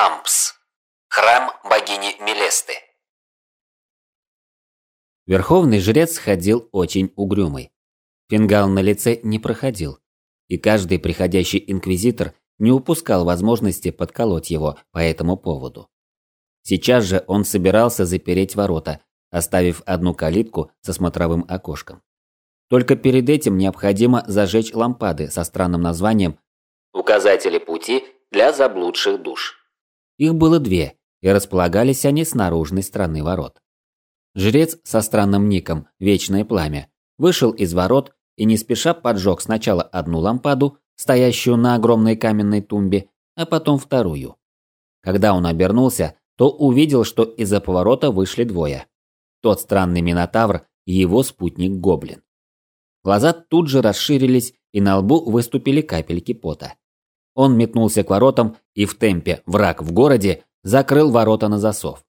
Ампс. Храм богини Мелесты. Верховный жрец ходил очень угрюмый. Фингал на лице не проходил, и каждый приходящий инквизитор не упускал возможности подколоть его по этому поводу. Сейчас же он собирался запереть ворота, оставив одну калитку со смотровым окошком. Только перед этим необходимо зажечь лампады со странным названием «Указатели пути для заблудших душ». Их было две, и располагались они с наружной стороны ворот. Жрец со странным ником «Вечное пламя» вышел из ворот и не спеша поджег сначала одну лампаду, стоящую на огромной каменной тумбе, а потом вторую. Когда он обернулся, то увидел, что из-за поворота вышли двое. Тот странный Минотавр и его спутник-гоблин. Глаза тут же расширились, и на лбу выступили капельки пота. Он метнулся к воротам и в темпе «враг в городе» закрыл ворота на засов.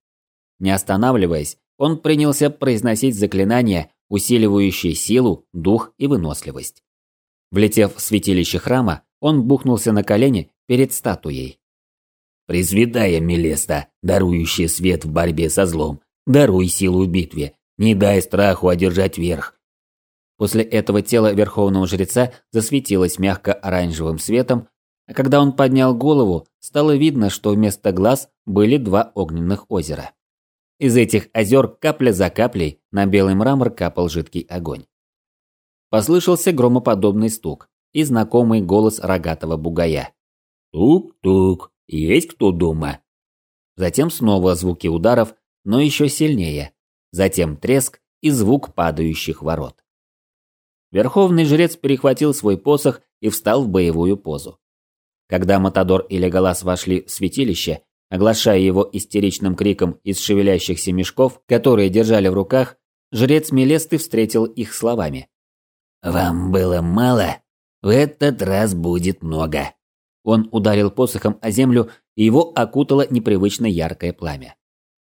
Не останавливаясь, он принялся произносить заклинания, усиливающие силу, дух и выносливость. Влетев в святилище храма, он бухнулся на колени перед статуей. «Пресвятая Мелеста, дарующая свет в борьбе со злом, даруй силу в битве, не дай страху одержать верх». После этого тело верховного жреца засветилось мягко-оранжевым светом, а когда он поднял голову, стало видно, что вместо глаз были два огненных озера. Из этих озер капля за каплей на белый мрамор капал жидкий огонь. Послышался громоподобный стук и знакомый голос рогатого бугая. «Тук-тук, есть кто дома?» Затем снова звуки ударов, но еще сильнее. Затем треск и звук падающих ворот. Верховный жрец перехватил свой посох и встал в боевую позу. Когда Матадор и Леголас вошли в святилище, оглашая его истеричным криком из шевелящихся мешков, которые держали в руках, жрец Мелесты встретил их словами. «Вам было мало? В этот раз будет много». Он ударил посохом о землю, и его окутало непривычно яркое пламя.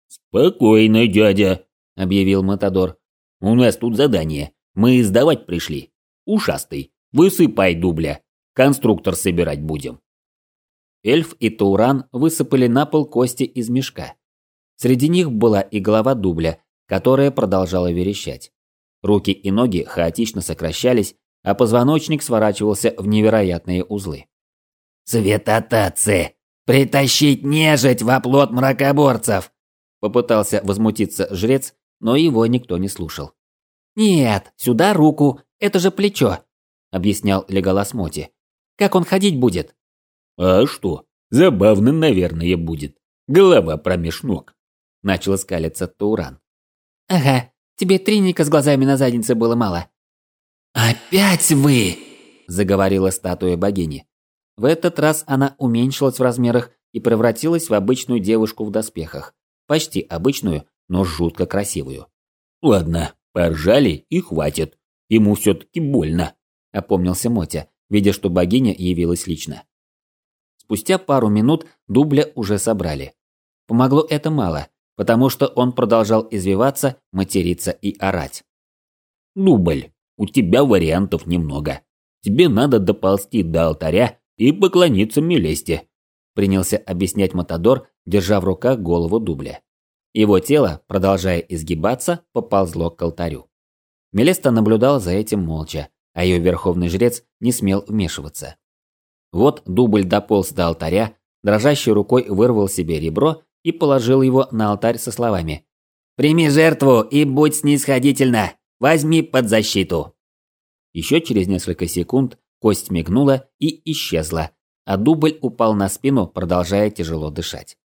«Спокойно, дядя», — объявил Матадор. «У нас тут задание. Мы сдавать пришли. Ушастый, высыпай дубля. Конструктор собирать будем». Эльф и Тауран высыпали на пол кости из мешка. Среди них была и голова дубля, которая продолжала верещать. Руки и ноги хаотично сокращались, а позвоночник сворачивался в невероятные узлы. «Светотатцы! Притащить нежить в оплот мракоборцев!» Попытался возмутиться жрец, но его никто не слушал. «Нет, сюда руку, это же плечо», — объяснял Леголас Моти. «Как он ходить будет?» «А что? Забавно, наверное, будет. Голова промеж ног», – начал скалиться Тауран. «Ага, тебе триника с глазами на заднице было мало». «Опять вы!» – заговорила статуя богини. В этот раз она уменьшилась в размерах и превратилась в обычную девушку в доспехах. Почти обычную, но жутко красивую. «Ладно, поржали и хватит. Ему все-таки больно», – опомнился Мотя, видя, что богиня явилась лично. Спустя пару минут дубля уже собрали. Помогло это мало, потому что он продолжал извиваться, материться и орать. «Дубль, у тебя вариантов немного. Тебе надо доползти до алтаря и поклониться Мелесте», принялся объяснять Матадор, держа в руках голову дубля. Его тело, продолжая изгибаться, поползло к алтарю. Мелеста наблюдал за этим молча, а ее верховный жрец не смел вмешиваться. Вот дубль дополз до алтаря, дрожащей рукой вырвал себе ребро и положил его на алтарь со словами «Прими жертву и будь снисходительна! Возьми под защиту!» Еще через несколько секунд кость мигнула и исчезла, а дубль упал на спину, продолжая тяжело дышать.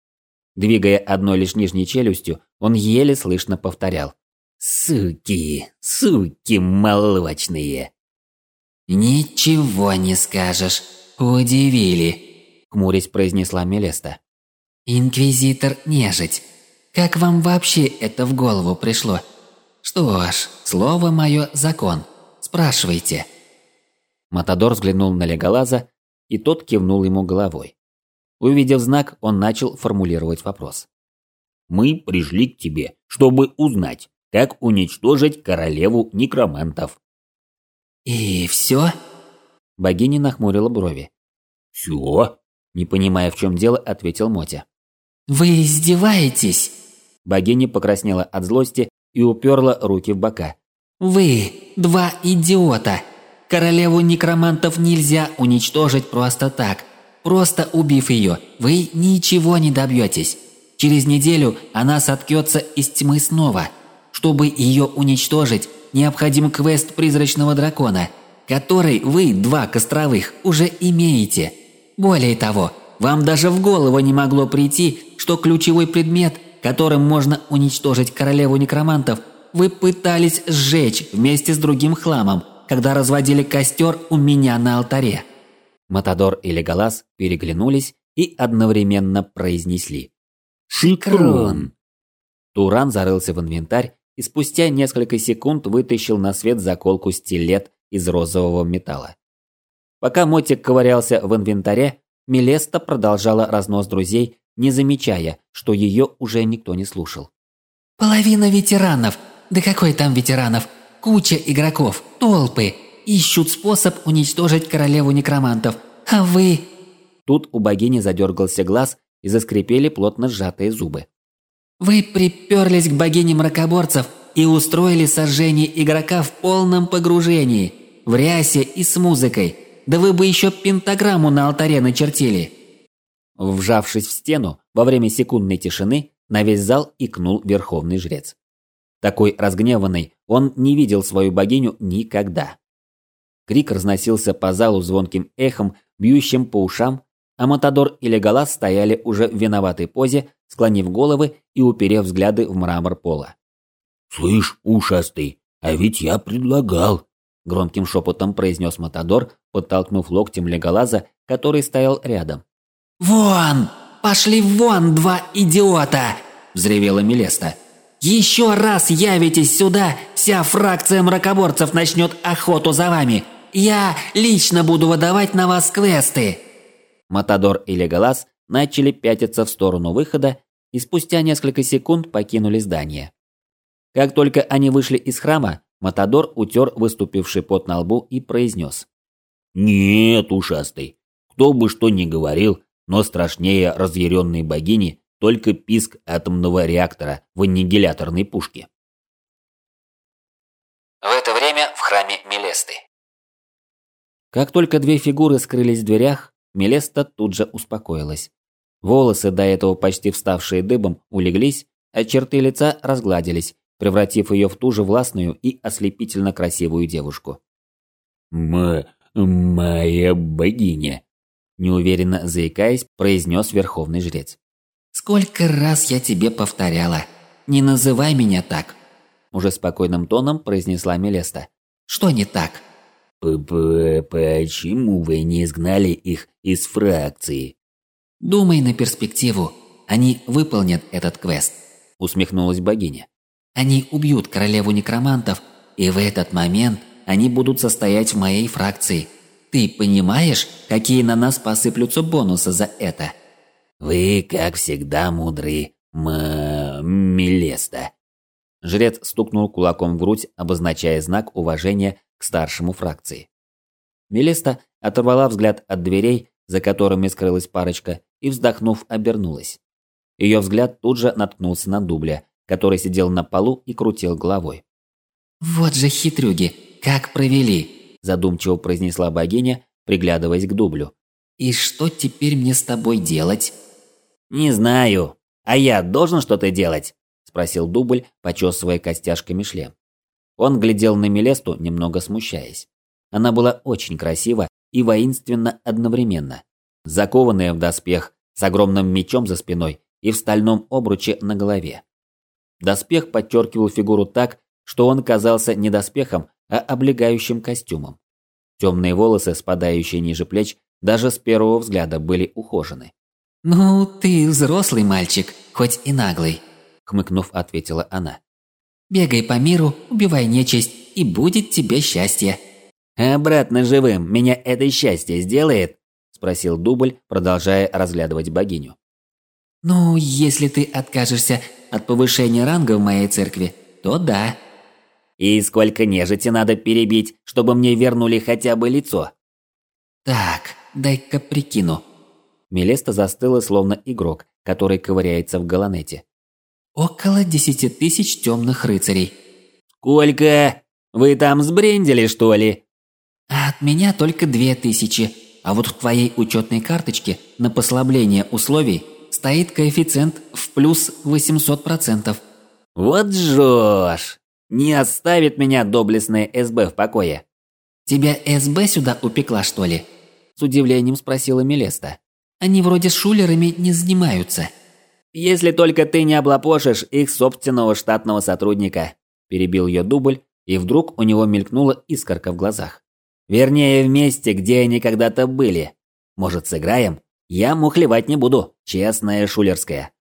Двигая одной лишь нижней челюстью, он еле слышно повторял «Суки, суки молочные!» «Ничего не скажешь!» «Удивили», — хмурясь произнесла Мелеста. «Инквизитор нежить. Как вам вообще это в голову пришло? Что ж, слово мое – закон. Спрашивайте». Матадор взглянул на Леголаза, и тот кивнул ему головой. Увидев знак, он начал формулировать вопрос. «Мы пришли к тебе, чтобы узнать, как уничтожить королеву некромантов». «И все?» Богиня нахмурила брови. «Все?» Не понимая, в чем дело, ответил Мотя. «Вы издеваетесь?» Богиня покраснела от злости и уперла руки в бока. «Вы два идиота! Королеву некромантов нельзя уничтожить просто так. Просто убив ее, вы ничего не добьетесь. Через неделю она соткется из тьмы снова. Чтобы ее уничтожить, необходим квест призрачного дракона, который вы, два костровых, уже имеете. Более того, вам даже в голову не могло прийти, что ключевой предмет, которым можно уничтожить королеву некромантов, вы пытались сжечь вместе с другим хламом, когда разводили костер у меня на алтаре. Матадор и Леголас переглянулись и одновременно произнесли. «Шикрон!» Туран зарылся в инвентарь и спустя несколько секунд вытащил на свет заколку стилет из розового металла. Пока Мотик ковырялся в инвентаре, Мелеста продолжала разнос друзей, не замечая, что ее уже никто не слушал. «Половина ветеранов! Да какой там ветеранов? Куча игроков, толпы! Ищут способ уничтожить королеву некромантов. А вы...» Тут у богини задергался глаз и заскрипели плотно сжатые зубы. «Вы приперлись к богине мракоборцев и устроили сожжение игрока в полном погружении, в рясе и с музыкой. Да вы бы еще пентаграмму на алтаре начертили!» Вжавшись в стену, во время секундной тишины на весь зал икнул верховный жрец. Такой разгневанный он не видел свою богиню никогда. Крик разносился по залу звонким эхом, бьющим по ушам, а Матадор и Леголас стояли уже в виноватой позе, склонив головы и уперев взгляды в мрамор пола. «Слышь, ушастый, а ведь я предлагал!» Громким шепотом произнес Матадор, подтолкнув локтем Леголаза, который стоял рядом. «Вон! Пошли вон, два идиота!» – взревела Мелеста. «Еще раз явитесь сюда, вся фракция мракоборцев начнет охоту за вами. Я лично буду выдавать на вас квесты!» Матадор и Леголас начали пятиться в сторону выхода и спустя несколько секунд покинули здание. Как только они вышли из храма, Матадор утер выступивший пот на лбу и произнес. «Нет, ушастый, кто бы что ни говорил, но страшнее разъяренной богини только писк атомного реактора в аннигиляторной пушке». В это время в храме Мелесты. Как только две фигуры скрылись в дверях, Мелеста тут же успокоилась. Волосы, до этого почти вставшие дыбом, улеглись, а черты лица разгладились, превратив ее в ту же властную и ослепительно красивую девушку. «М... моя богиня», – неуверенно заикаясь, произнес верховный жрец. «Сколько раз я тебе повторяла, не называй меня так», – уже спокойным тоном произнесла Мелеста. «Что не так?» П -п «Почему вы не изгнали их из фракции?» «Думай на перспективу. Они выполнят этот квест», – усмехнулась богиня. «Они убьют королеву некромантов, и в этот момент они будут состоять в моей фракции. Ты понимаешь, какие на нас посыплются бонусы за это?» «Вы, как всегда, мудры, м... Мелеста». Жрец стукнул кулаком в грудь, обозначая знак уважения к старшему фракции. Мелиста оторвала взгляд от дверей, за которыми скрылась парочка, и, вздохнув, обернулась. Ее взгляд тут же наткнулся на дубля, который сидел на полу и крутил головой. «Вот же хитрюги, как провели!» – задумчиво произнесла богиня, приглядываясь к дублю. «И что теперь мне с тобой делать?» «Не знаю. А я должен что-то делать?» – спросил дубль, почесывая костяшками шлем. Он глядел на Мелесту, немного смущаясь. Она была очень красива и воинственна одновременно. Закованная в доспех, с огромным мечом за спиной и в стальном обруче на голове. Доспех подчеркивал фигуру так, что он казался не доспехом, а облегающим костюмом. Темные волосы, спадающие ниже плеч, даже с первого взгляда были ухожены. «Ну, ты взрослый мальчик, хоть и наглый», – хмыкнув, ответила она. Бегай по миру, убивай нечисть, и будет тебе счастье». «Обратно живым меня это счастье сделает?» – спросил Дубль, продолжая разглядывать богиню. «Ну, если ты откажешься от повышения ранга в моей церкви, то да». «И сколько нежити надо перебить, чтобы мне вернули хотя бы лицо?» «Так, дай-ка прикину. Мелеста застыла, словно игрок, который ковыряется в галанете. «Около десяти тысяч темных рыцарей». «Сколько? Вы там сбрендили, что ли?» «А от меня только две тысячи, а вот в твоей учетной карточке на послабление условий стоит коэффициент в плюс 800%. «Вот жжешь! Не оставит меня доблестная СБ в покое!» «Тебя СБ сюда упекла, что ли?» С удивлением спросила Мелеста. «Они вроде с шулерами не занимаются». «Если только ты не облапошишь их собственного штатного сотрудника», перебил ее дубль, и вдруг у него мелькнула искорка в глазах. «Вернее, в месте, где они когда-то были. Может, сыграем? Я мухлевать не буду, честная шулерская».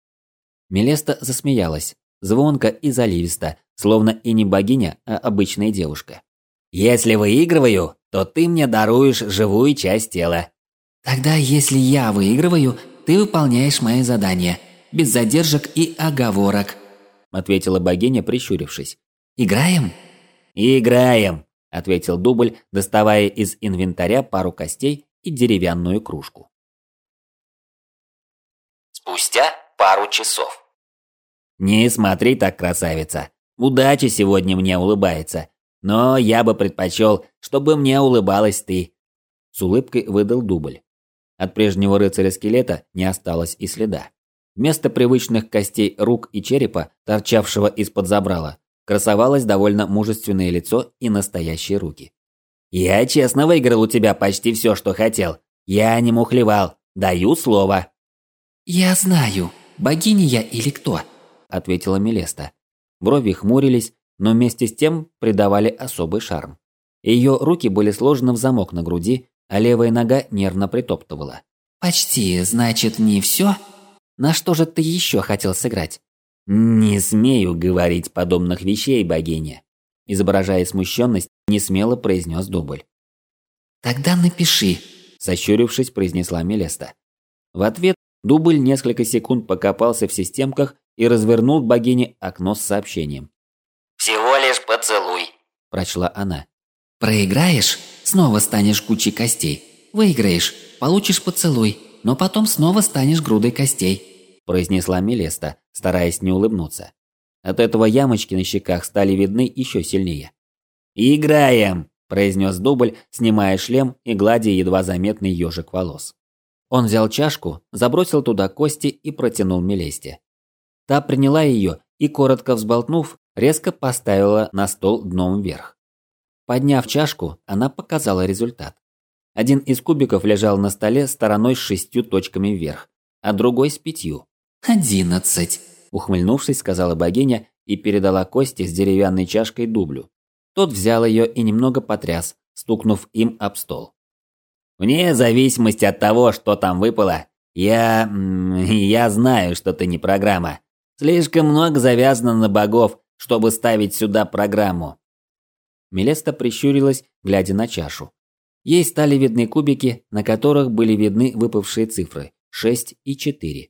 Мелеста засмеялась, звонко и заливисто, словно и не богиня, а обычная девушка. «Если выигрываю, то ты мне даруешь живую часть тела». «Тогда, если я выигрываю, ты выполняешь мои задания, без задержек и оговорок», ответила богиня, прищурившись. «Играем?» «Играем», ответил дубль, доставая из инвентаря пару костей и деревянную кружку. Спустя пару часов. «Не смотри так, красавица. Удача сегодня мне улыбается. Но я бы предпочел, чтобы мне улыбалась ты». С улыбкой выдал дубль. От прежнего рыцаря-скелета не осталось и следа. Вместо привычных костей рук и черепа, торчавшего из-под забрала, красовалось довольно мужественное лицо и настоящие руки. «Я честно выиграл у тебя почти все, что хотел. Я не мухлевал. Даю слово». «Я знаю, богиня я или кто?» ответила Мелеста. Брови хмурились, но вместе с тем придавали особый шарм. Ее руки были сложены в замок на груди, а левая нога нервно притоптывала. «Почти, значит, не все? На что же ты еще хотел сыграть?» «Не смею говорить подобных вещей, богиня», изображая смущенность, несмело произнес дубль. «Тогда напиши», сощурившись, произнесла Мелеста. В ответ дубль несколько секунд покопался в системках и развернул к богине окно с сообщением. «Всего лишь поцелуй», – прочла она. «Проиграешь – снова станешь кучей костей. Выиграешь – получишь поцелуй, но потом снова станешь грудой костей», – произнесла Мелеста, стараясь не улыбнуться. От этого ямочки на щеках стали видны еще сильнее. «Играем!» – произнес дубль, снимая шлем и гладя едва заметный ежик волос. Он взял чашку, забросил туда кости и протянул Мелесте. Та приняла ее и, коротко взболтнув, резко поставила на стол дном вверх. Подняв чашку, она показала результат. Один из кубиков лежал на столе стороной с шестью точками вверх, а другой с пятью. «Одиннадцать», – ухмыльнувшись, сказала богиня и передала кости с деревянной чашкой дублю. Тот взял ее и немного потряс, стукнув им об стол. «Вне зависимости от того, что там выпало, я... я знаю, что ты не программа. Слишком много завязано на богов, чтобы ставить сюда программу. Мелеста прищурилась, глядя на чашу. Ей стали видны кубики, на которых были видны выпавшие цифры 6 и 4.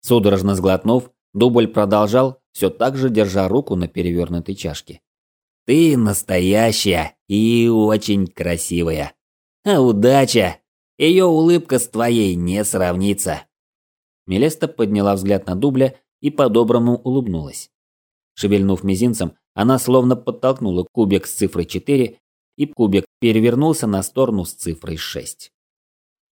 Судорожно сглотнув, Дубль продолжал, все так же держа руку на перевернутой чашке. «Ты настоящая и очень красивая. А удача! Ее улыбка с твоей не сравнится!» Мелеста подняла взгляд на Дубля и по-доброму улыбнулась. Шевельнув мизинцем, она словно подтолкнула кубик с цифрой 4, и кубик перевернулся на сторону с цифрой 6.